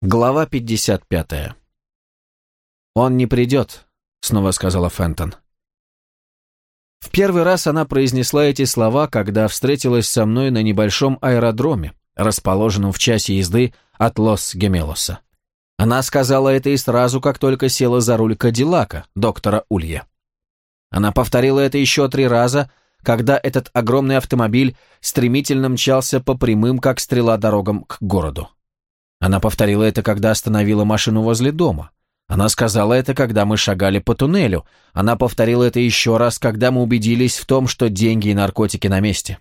Глава 55. «Он не придет», — снова сказала Фентон. В первый раз она произнесла эти слова, когда встретилась со мной на небольшом аэродроме, расположенном в часе езды от Лос-Гемелоса. Она сказала это и сразу, как только села за руль Кадиллака, доктора Улья. Она повторила это еще три раза, когда этот огромный автомобиль стремительно мчался по прямым, как стрела, дорогам к городу. Она повторила это, когда остановила машину возле дома. Она сказала это, когда мы шагали по туннелю. Она повторила это еще раз, когда мы убедились в том, что деньги и наркотики на месте.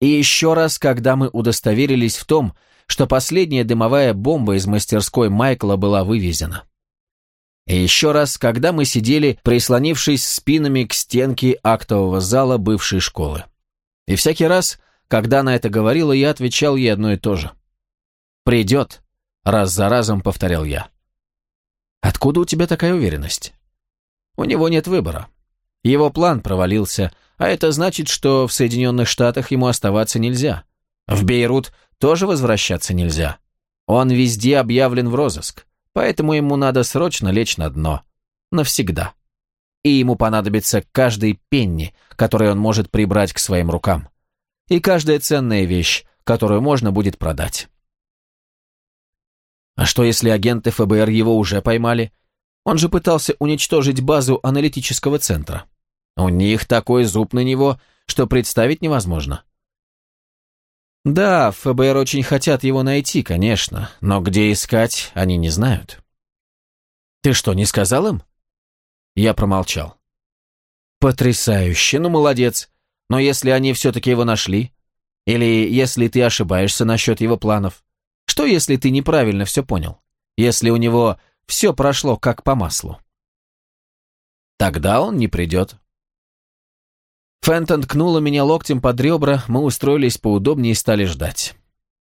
И еще раз, когда мы удостоверились в том, что последняя дымовая бомба из мастерской Майкла была вывезена. И еще раз, когда мы сидели, прислонившись спинами к стенке актового зала бывшей школы. И всякий раз, когда она это говорила, я отвечал ей одно и то же – «Придет», — раз за разом повторял я. «Откуда у тебя такая уверенность?» «У него нет выбора. Его план провалился, а это значит, что в Соединенных Штатах ему оставаться нельзя. В Бейрут тоже возвращаться нельзя. Он везде объявлен в розыск, поэтому ему надо срочно лечь на дно. Навсегда. И ему понадобится каждый пенни, который он может прибрать к своим рукам. И каждая ценная вещь, которую можно будет продать. А что, если агенты ФБР его уже поймали? Он же пытался уничтожить базу аналитического центра. У них такой зуб на него, что представить невозможно. Да, ФБР очень хотят его найти, конечно, но где искать, они не знают. Ты что, не сказал им? Я промолчал. Потрясающе, ну молодец. Но если они все-таки его нашли? Или если ты ошибаешься насчет его планов? Что, если ты неправильно все понял? Если у него все прошло как по маслу? Тогда он не придет. Фентон ткнула меня локтем под ребра, мы устроились поудобнее и стали ждать.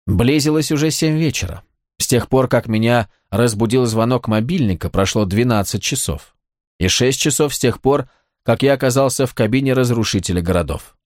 Близилось уже семь вечера. С тех пор, как меня разбудил звонок мобильника, прошло 12 часов. И 6 часов с тех пор, как я оказался в кабине разрушителя городов.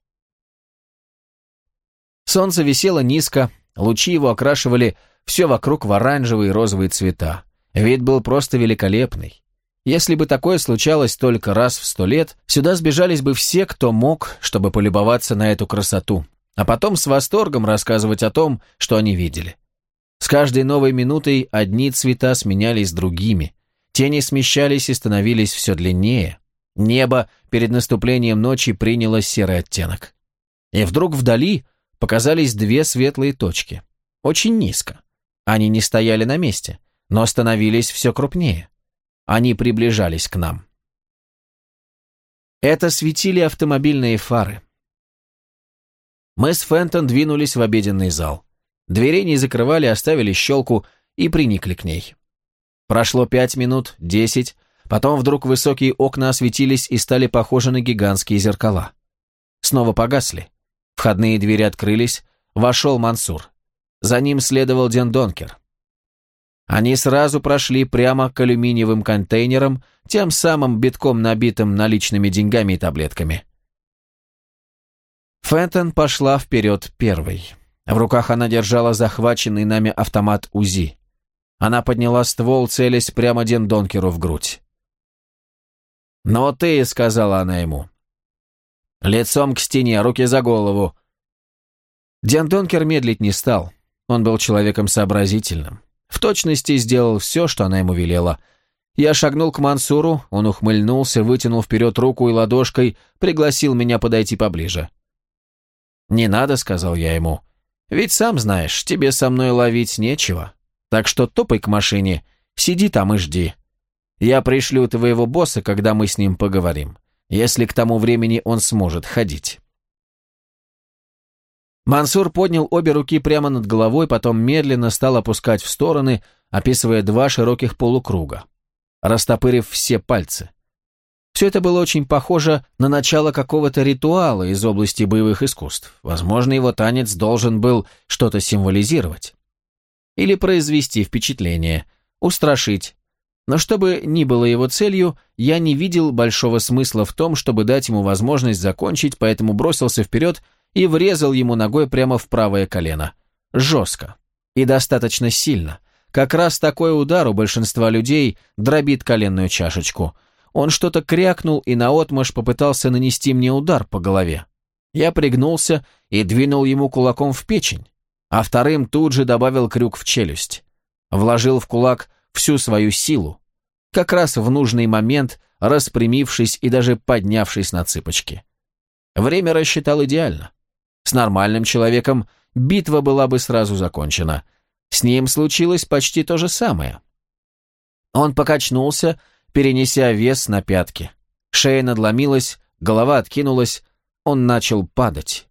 Солнце висело низко, Лучи его окрашивали все вокруг в оранжевые и розовые цвета. Вид был просто великолепный. Если бы такое случалось только раз в сто лет, сюда сбежались бы все, кто мог, чтобы полюбоваться на эту красоту, а потом с восторгом рассказывать о том, что они видели. С каждой новой минутой одни цвета сменялись другими, тени смещались и становились все длиннее. Небо перед наступлением ночи приняло серый оттенок. И вдруг вдали показались две светлые точки. Очень низко. Они не стояли на месте, но становились все крупнее. Они приближались к нам. Это светили автомобильные фары. Мы с Фентон двинулись в обеденный зал. Дверей не закрывали, оставили щелку и приникли к ней. Прошло пять минут, десять, потом вдруг высокие окна осветились и стали похожи на гигантские зеркала. Снова погасли. Входные двери открылись, вошел Мансур. За ним следовал Ден Донкер. Они сразу прошли прямо к алюминиевым контейнерам, тем самым битком набитым наличными деньгами и таблетками. Фентон пошла вперед первой. В руках она держала захваченный нами автомат УЗИ. Она подняла ствол, целясь прямо Ден Донкеру в грудь. «Но ты», — сказала она ему, Лицом к стене, руки за голову. Диан Донкер медлить не стал. Он был человеком сообразительным. В точности сделал все, что она ему велела. Я шагнул к Мансуру, он ухмыльнулся, вытянул вперед руку и ладошкой пригласил меня подойти поближе. «Не надо», — сказал я ему. «Ведь сам знаешь, тебе со мной ловить нечего. Так что топай к машине, сиди там и жди. Я пришлю твоего босса, когда мы с ним поговорим если к тому времени он сможет ходить. Мансур поднял обе руки прямо над головой, потом медленно стал опускать в стороны, описывая два широких полукруга, растопырив все пальцы. Все это было очень похоже на начало какого-то ритуала из области боевых искусств. Возможно, его танец должен был что-то символизировать. Или произвести впечатление, устрашить, но чтобы ни было его целью, я не видел большого смысла в том, чтобы дать ему возможность закончить, поэтому бросился вперед и врезал ему ногой прямо в правое колено. Жестко. И достаточно сильно. Как раз такой удар у большинства людей дробит коленную чашечку. Он что-то крякнул и наотмашь попытался нанести мне удар по голове. Я пригнулся и двинул ему кулаком в печень, а вторым тут же добавил крюк в челюсть. Вложил в кулак всю свою силу, как раз в нужный момент распрямившись и даже поднявшись на цыпочки. Время рассчитал идеально. С нормальным человеком битва была бы сразу закончена. С ним случилось почти то же самое. Он покачнулся, перенеся вес на пятки. Шея надломилась, голова откинулась, он начал падать.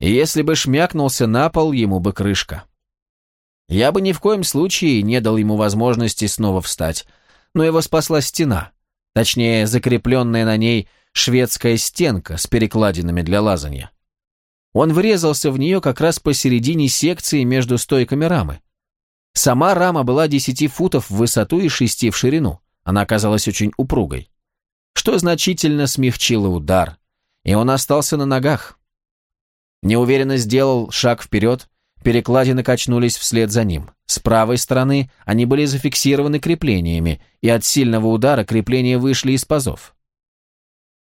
Если бы шмякнулся на пол, ему бы крышка. Я бы ни в коем случае не дал ему возможности снова встать, но его спасла стена, точнее, закрепленная на ней шведская стенка с перекладинами для лазанья. Он врезался в нее как раз посередине секции между стойками рамы. Сама рама была 10 футов в высоту и 6 в ширину. Она оказалась очень упругой. Что значительно смягчило удар, и он остался на ногах. Неуверенно сделал шаг вперед, перекладины качнулись вслед за ним. С правой стороны они были зафиксированы креплениями, и от сильного удара крепления вышли из пазов.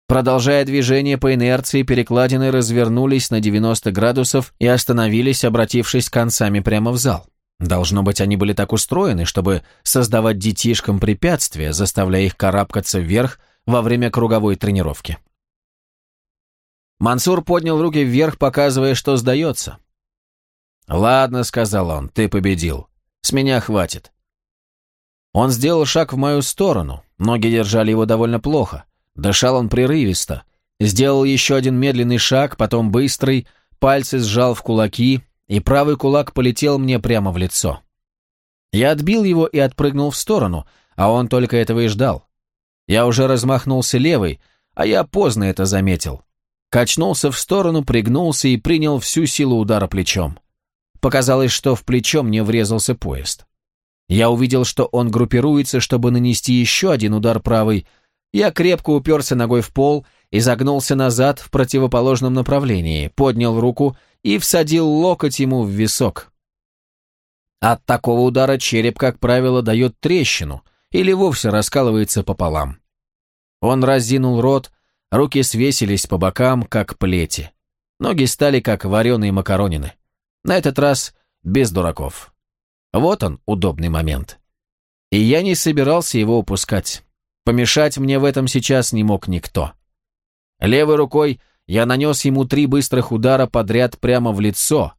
Продолжая движение по инерции, перекладины развернулись на 90 градусов и остановились, обратившись концами прямо в зал. Должно быть, они были так устроены, чтобы создавать детишкам препятствия, заставляя их карабкаться вверх во время круговой тренировки. Мансур поднял руки вверх, показывая, что сдается. «Ладно», — сказал он, — «ты победил. С меня хватит». Он сделал шаг в мою сторону, ноги держали его довольно плохо. Дышал он прерывисто. Сделал еще один медленный шаг, потом быстрый, пальцы сжал в кулаки, и правый кулак полетел мне прямо в лицо. Я отбил его и отпрыгнул в сторону, а он только этого и ждал. Я уже размахнулся левой, а я поздно это заметил. Качнулся в сторону, пригнулся и принял всю силу удара плечом. Показалось, что в плечо мне врезался поезд. Я увидел, что он группируется, чтобы нанести еще один удар правой, я крепко уперся ногой в пол, изогнулся назад в противоположном направлении, поднял руку и всадил локоть ему в висок. От такого удара череп, как правило, дает трещину или вовсе раскалывается пополам. Он разинул рот, руки свесились по бокам, как плети. Ноги стали, как вареные макаронины. На этот раз без дураков. Вот он, удобный момент. И я не собирался его упускать. Помешать мне в этом сейчас не мог никто. Левой рукой я нанес ему три быстрых удара подряд прямо в лицо.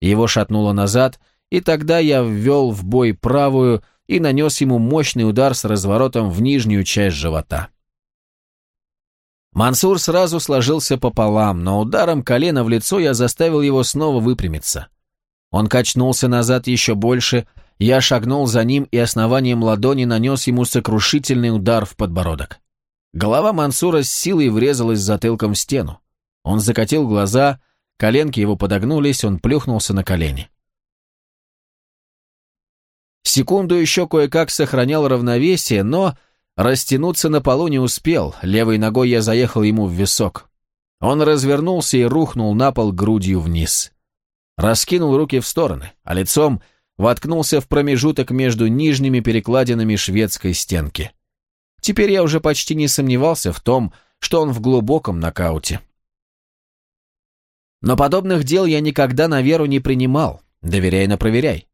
Его шатнуло назад, и тогда я ввел в бой правую и нанес ему мощный удар с разворотом в нижнюю часть живота. Мансур сразу сложился пополам, но ударом колена в лицо я заставил его снова выпрямиться. Он качнулся назад еще больше, я шагнул за ним и основанием ладони нанес ему сокрушительный удар в подбородок. Голова Мансура с силой врезалась затылком в стену. Он закатил глаза, коленки его подогнулись, он плюхнулся на колени. Секунду еще кое-как сохранял равновесие, но растянуться на полу не успел, левой ногой я заехал ему в висок. Он развернулся и рухнул на пол грудью вниз. Раскинул руки в стороны, а лицом воткнулся в промежуток между нижними перекладинами шведской стенки. Теперь я уже почти не сомневался в том, что он в глубоком нокауте. Но подобных дел я никогда на веру не принимал, доверяй на проверяй.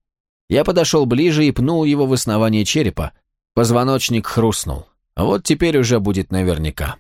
Я подошел ближе и пнул его в основание черепа, позвоночник хрустнул. Вот теперь уже будет наверняка.